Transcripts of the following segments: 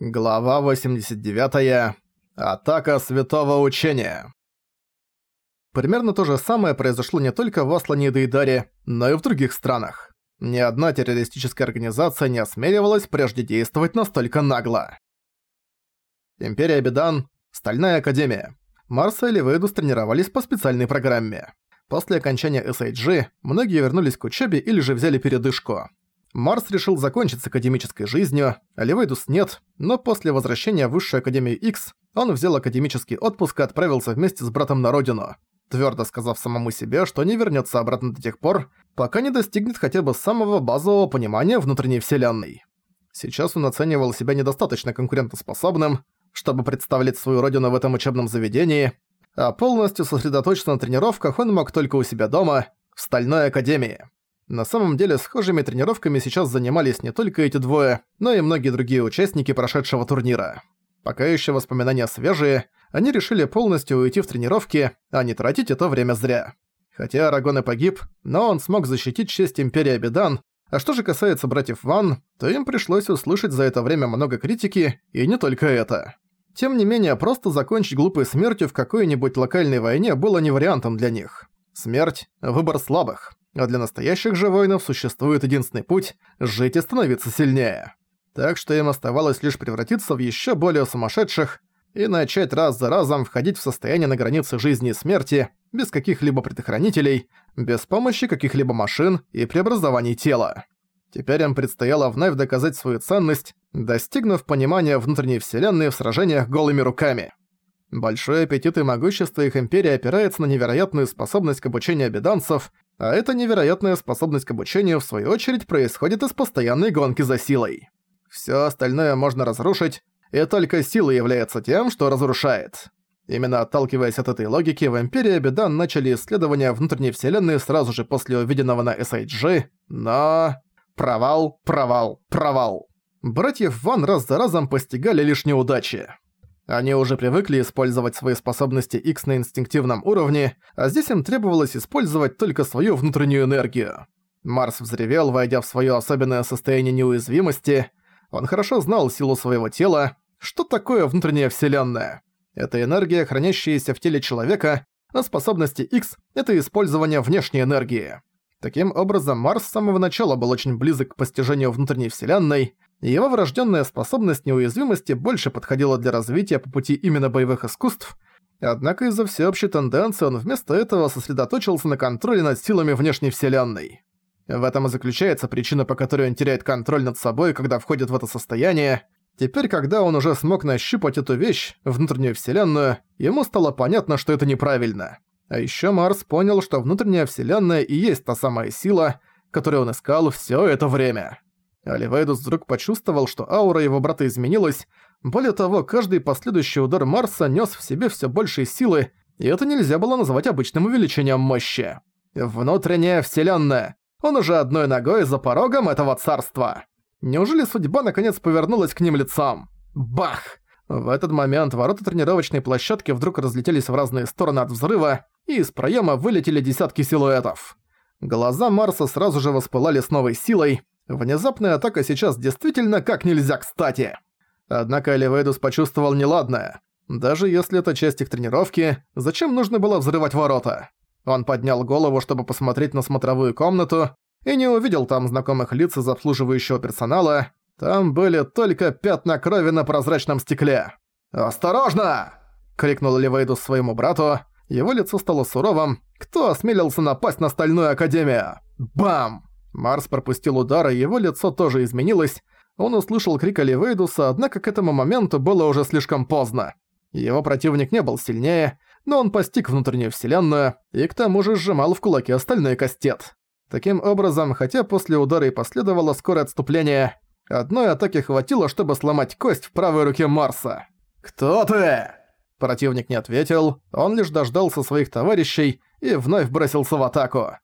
Глава 89. Атака Святого Учения. Примерно то же самое произошло не только в Аслане и Дейдаре, но и в других странах. Ни одна террористическая организация не осмеливалась прежде действовать настолько нагло. Империя Бедан, Стальная Академия. Марса и Ливейдус тренировались по специальной программе. После окончания SHG многие вернулись к учебе или же взяли передышку. Марс решил закончить с академической жизнью, а Левейдус нет, но после возвращения в Высшую Академию X он взял академический отпуск и отправился вместе с братом на родину, твердо сказав самому себе, что не вернется обратно до тех пор, пока не достигнет хотя бы самого базового понимания внутренней вселенной. Сейчас он оценивал себя недостаточно конкурентоспособным, чтобы представлять свою родину в этом учебном заведении, а полностью сосредоточиться на тренировках он мог только у себя дома, в Стальной Академии. На самом деле, схожими тренировками сейчас занимались не только эти двое, но и многие другие участники прошедшего турнира. Пока еще воспоминания свежие, они решили полностью уйти в тренировки, а не тратить это время зря. Хотя Арагон и погиб, но он смог защитить честь Империи Абидан, а что же касается братьев Ван, то им пришлось услышать за это время много критики, и не только это. Тем не менее, просто закончить глупой смертью в какой-нибудь локальной войне было не вариантом для них. Смерть – выбор слабых. А для настоящих же воинов существует единственный путь – жить и становиться сильнее. Так что им оставалось лишь превратиться в еще более сумасшедших и начать раз за разом входить в состояние на границе жизни и смерти, без каких-либо предохранителей, без помощи каких-либо машин и преобразований тела. Теперь им предстояло вновь доказать свою ценность, достигнув понимания внутренней вселенной в сражениях голыми руками. Большой аппетит и могущество их империи опирается на невероятную способность к обучению беданцев, а эта невероятная способность к обучению, в свою очередь, происходит из постоянной гонки за силой. Всё остальное можно разрушить, и только сила является тем, что разрушает. Именно отталкиваясь от этой логики, в Империи Бедан начали исследования внутренней вселенной сразу же после увиденного на SHG, но... Провал, провал, провал. Братьев Ван раз за разом постигали лишь неудачи. Они уже привыкли использовать свои способности X на инстинктивном уровне, а здесь им требовалось использовать только свою внутреннюю энергию. Марс взревел, войдя в своё особенное состояние неуязвимости. Он хорошо знал силу своего тела. Что такое внутренняя вселенная? Это энергия, хранящаяся в теле человека, а способности X — это использование внешней энергии. Таким образом, Марс с самого начала был очень близок к постижению внутренней вселенной, его врожденная способность неуязвимости больше подходила для развития по пути именно боевых искусств, однако из-за всеобщей тенденции он вместо этого сосредоточился на контроле над силами внешней вселенной. В этом и заключается причина, по которой он теряет контроль над собой, когда входит в это состояние. Теперь, когда он уже смог нащупать эту вещь, внутреннюю вселенную, ему стало понятно, что это неправильно. А ещё Марс понял, что внутренняя вселенная и есть та самая сила, которую он искал всё это время. Оливейдус вдруг почувствовал, что аура его брата изменилась. Более того, каждый последующий удар Марса нес в себе все большей силы, и это нельзя было назвать обычным увеличением мощи. Внутренняя вселенная. Он уже одной ногой за порогом этого царства. Неужели судьба наконец повернулась к ним лицом? Бах! В этот момент ворота тренировочной площадки вдруг разлетелись в разные стороны от взрыва, и из проема вылетели десятки силуэтов. Глаза Марса сразу же воспылали с новой силой, Внезапная атака сейчас действительно как нельзя кстати. Однако Эливейдус почувствовал неладное. Даже если это часть их тренировки, зачем нужно было взрывать ворота? Он поднял голову, чтобы посмотреть на смотровую комнату, и не увидел там знакомых лиц из обслуживающего персонала. Там были только пятна крови на прозрачном стекле. «Осторожно!» — крикнул Ливейдус своему брату. Его лицо стало суровым. «Кто осмелился напасть на Стальную Академию?» «Бам!» Марс пропустил удар, и его лицо тоже изменилось. Он услышал крик Оливейдуса, однако к этому моменту было уже слишком поздно. Его противник не был сильнее, но он постиг внутреннюю вселенную и к тому же сжимал в кулаке остальной кастет. Таким образом, хотя после удара и последовало скорое отступление, одной атаки хватило, чтобы сломать кость в правой руке Марса. «Кто ты?» Противник не ответил, он лишь дождался своих товарищей и вновь бросился в атаку.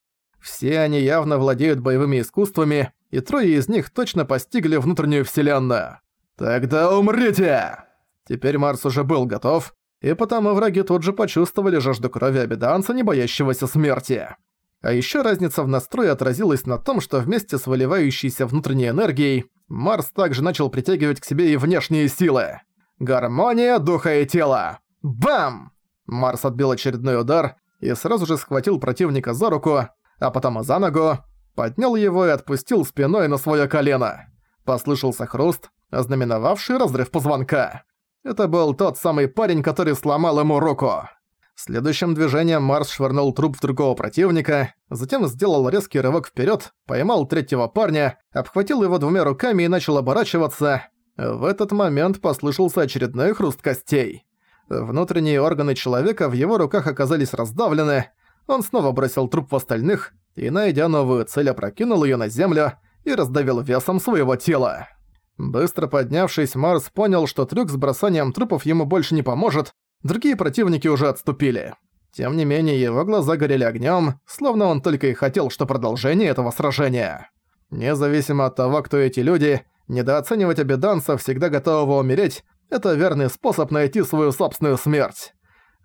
Все они явно владеют боевыми искусствами, и трое из них точно постигли внутреннюю вселенную. «Тогда умрите!» Теперь Марс уже был готов, и потому враги тут же почувствовали жажду крови обеданца, не боящегося смерти. А ещё разница в настрое отразилась на том, что вместе с выливающейся внутренней энергией Марс также начал притягивать к себе и внешние силы. Гармония духа и тела. Бам! Марс отбил очередной удар и сразу же схватил противника за руку, а потом за ногу, поднял его и отпустил спиной на своё колено. Послышался хруст, ознаменовавший разрыв позвонка. Это был тот самый парень, который сломал ему руку. Следующим движением Марс швырнул труп в другого противника, затем сделал резкий рывок вперед, поймал третьего парня, обхватил его двумя руками и начал оборачиваться. В этот момент послышался очередной хруст костей. Внутренние органы человека в его руках оказались раздавлены. Он снова бросил труп в остальных и, найдя новую цель, опрокинул ее на землю и раздавил весом своего тела. Быстро поднявшись, Марс понял, что трюк с бросанием трупов ему больше не поможет, Другие противники уже отступили. Тем не менее, его глаза горели огнем, словно он только и хотел, что продолжение этого сражения. Независимо от того, кто эти люди, недооценивать обеданца, всегда готового умереть, это верный способ найти свою собственную смерть.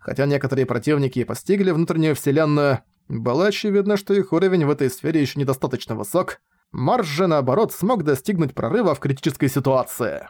Хотя некоторые противники постигли внутреннюю вселенную, было очевидно, что их уровень в этой сфере еще недостаточно высок, Марш же, наоборот, смог достигнуть прорыва в критической ситуации.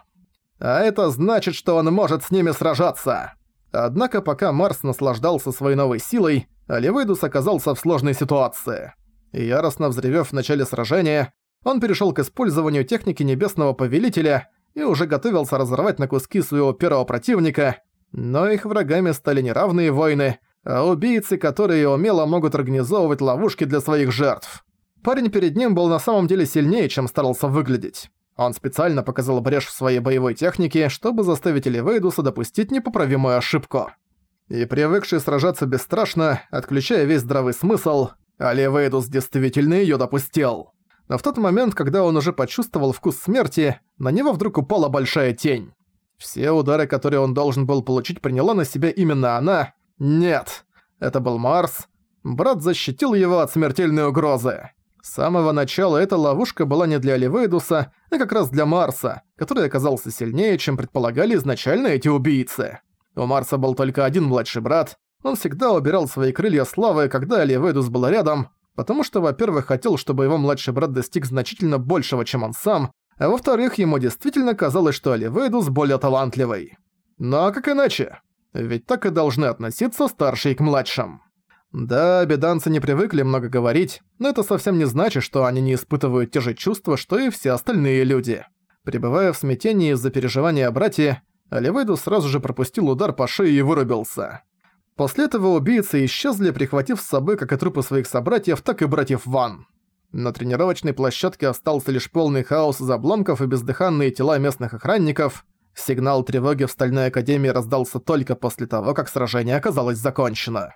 А это значит, что он может с ними сражаться. Однако пока Марс наслаждался своей новой силой, Оливейдус оказался в сложной ситуации. И яростно взревев в начале сражения, он перешел к использованию техники Небесного Повелителя и уже готовился разорвать на куски своего первого противника, но их врагами стали неравные войны, а убийцы, которые умело могут организовывать ловушки для своих жертв. Парень перед ним был на самом деле сильнее, чем старался выглядеть. Он специально показал брешь в своей боевой технике, чтобы заставить Эливейдуса допустить непоправимую ошибку. И привыкший сражаться бесстрашно, отключая весь здравый смысл, Оливейдус действительно её допустил. Но в тот момент, когда он уже почувствовал вкус смерти, на него вдруг упала большая тень. Все удары, которые он должен был получить, приняла на себя именно она. Нет, это был Марс. Брат защитил его от смертельной угрозы. С самого начала эта ловушка была не для Оливейдуса, а как раз для Марса, который оказался сильнее, чем предполагали изначально эти убийцы. У Марса был только один младший брат, он всегда убирал свои крылья славы, когда Оливейдус был рядом, потому что, во-первых, хотел, чтобы его младший брат достиг значительно большего, чем он сам, а во-вторых, ему действительно казалось, что Оливейдус более талантливый. Но как иначе? Ведь так и должны относиться старшие к младшим. Да, беданцы не привыкли много говорить, но это совсем не значит, что они не испытывают те же чувства, что и все остальные люди. Пребывая в смятении из-за переживания о брате, Оливейду сразу же пропустил удар по шее и вырубился. После этого убийцы исчезли, прихватив с собой как и трупы своих собратьев, так и братьев Ван. На тренировочной площадке остался лишь полный хаос из обломков и бездыханные тела местных охранников. Сигнал тревоги в Стальной Академии раздался только после того, как сражение оказалось закончено.